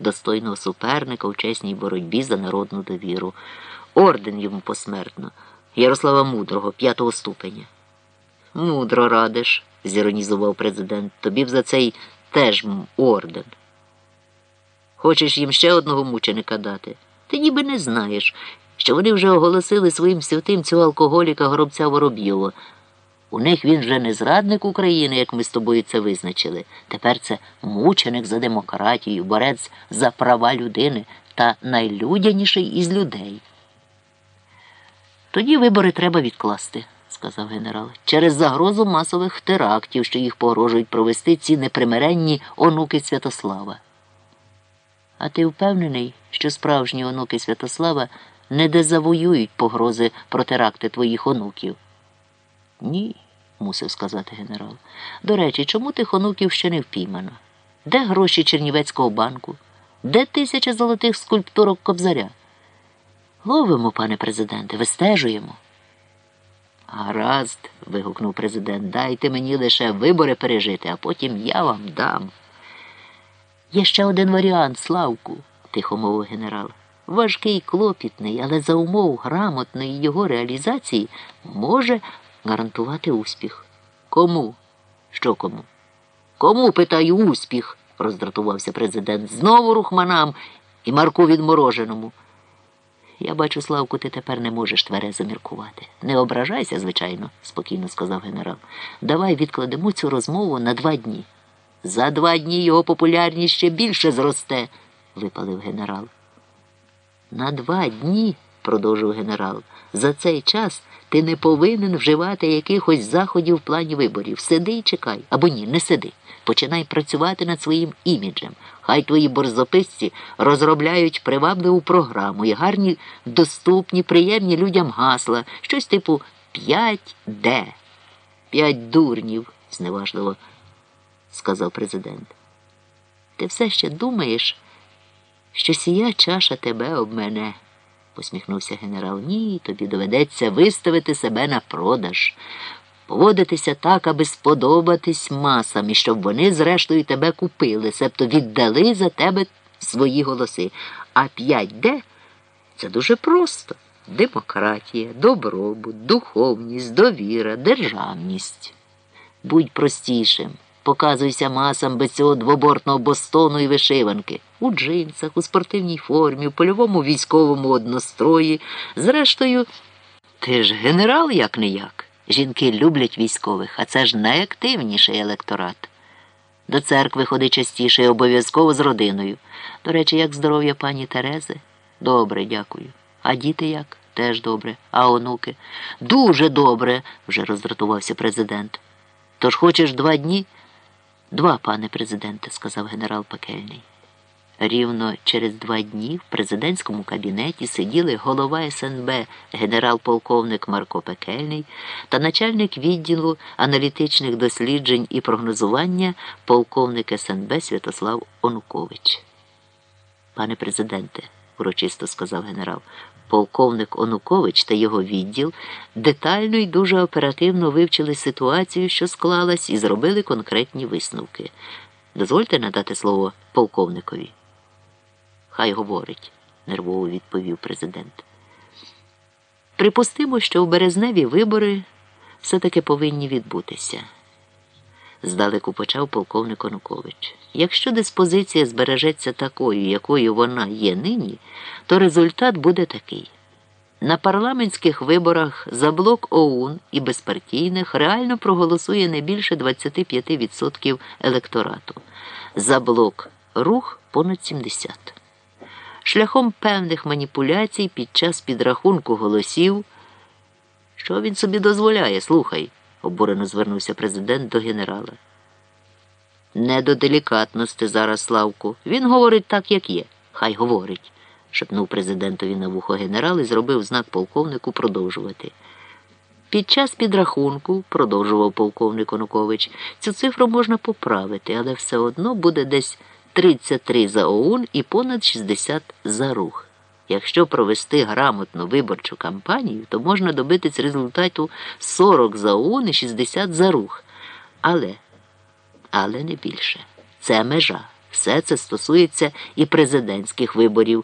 достойного суперника у чесній боротьбі за народну довіру. Орден йому посмертно, Ярослава Мудрого, п'ятого ступеня. Мудро радиш, зіронізував президент. Тобі б за цей теж орден. Хочеш їм ще одного мученика дати? Ти ніби не знаєш, що вони вже оголосили своїм святим цього алкоголіка горобця Воробйова. У них він вже не зрадник України, як ми з тобою це визначили. Тепер це мученик за демократію, борець за права людини та найлюдяніший із людей. Тоді вибори треба відкласти, сказав генерал, через загрозу масових терактів, що їх погрожують провести ці непримиренні онуки Святослава. А ти впевнений, що справжні онуки Святослава не дезавоюють погрози про теракти твоїх онуків? Ні, мусив сказати генерал. До речі, чому тих онуків ще не впіймано? Де гроші Чернівецького банку? Де тисяча золотих скульптурок Кобзаря? Ловимо, пане президенте, вистежуємо. Гаразд, вигукнув президент, дайте мені лише вибори пережити, а потім я вам дам. Є ще один варіант, Славку, тихо мовив генерал. Важкий, клопітний, але за умов грамотної його реалізації може гарантувати успіх. Кому? Що кому? Кому, питаю, успіх? роздратувався президент. Знову рухманам і Марку відмороженому. Я бачу, Славку, ти тепер не можеш тверезо міркувати. Не ображайся, звичайно, спокійно сказав генерал. Давай відкладемо цю розмову на два дні. За два дні його популярність ще більше зросте, випалив генерал. На два дні, продовжив генерал, за цей час ти не повинен вживати якихось заходів в плані виборів. Сиди і чекай. Або ні, не сиди. Починай працювати над своїм іміджем. Хай твої борзописці розробляють привабливу програму і гарні, доступні, приємні людям гасла, щось типу 5D. П'ять дурнів, зневажливо сказав президент. Ти все ще думаєш, що сія чаша тебе обмене, посміхнувся генерал. Ні, тобі доведеться виставити себе на продаж, поводитися так, аби сподобатись масам, і щоб вони, зрештою, тебе купили, себто віддали за тебе свої голоси. А 5D це дуже просто. Демократія, добробут, духовність, довіра, державність. Будь простішим. Показуйся масам без цього двобортного бостону і вишиванки. У джинсах, у спортивній формі, у польовому військовому однострої. Зрештою, ти ж генерал як не як. Жінки люблять військових, а це ж найактивніший електорат. До церкви ходи частіше і обов'язково з родиною. До речі, як здоров'я пані Терези? Добре, дякую. А діти як? Теж добре. А онуки? Дуже добре, вже роздратувався президент. Тож хочеш два дні? Два, пане президенте, сказав генерал Пекельний. Рівно через два дні в президентському кабінеті сиділи голова СНБ генерал-полковник Марко Пекельний та начальник відділу аналітичних досліджень і прогнозування полковник СНБ Святослав Онукович. Пане президенте, урочисто сказав генерал, полковник Онукович та його відділ детально і дуже оперативно вивчили ситуацію, що склалась, і зробили конкретні висновки. Дозвольте надати слово полковникові. Хай говорить, нервово відповів президент. Припустимо, що в березневі вибори все-таки повинні відбутися. Здалеку почав полковник Онукович. Якщо диспозиція збережеться такою, якою вона є нині, то результат буде такий. На парламентських виборах за блок ОУН і безпартійних реально проголосує не більше 25% електорату. За блок рух понад 70%. Шляхом певних маніпуляцій під час підрахунку голосів. Що він собі дозволяє, слухай, обурено звернувся президент до генерала. Не до делікатності зараз, Славку. Він говорить так, як є. Хай говорить, шепнув президентові на вухо генерал і зробив знак полковнику продовжувати. Під час підрахунку, продовжував полковник Онукович, цю цифру можна поправити, але все одно буде десь 33 за ОУН і понад 60 за рух. Якщо провести грамотну виборчу кампанію, то можна добитись результату 40 за ООН і 60 за рух. Але, але не більше. Це межа. Все це стосується і президентських виборів.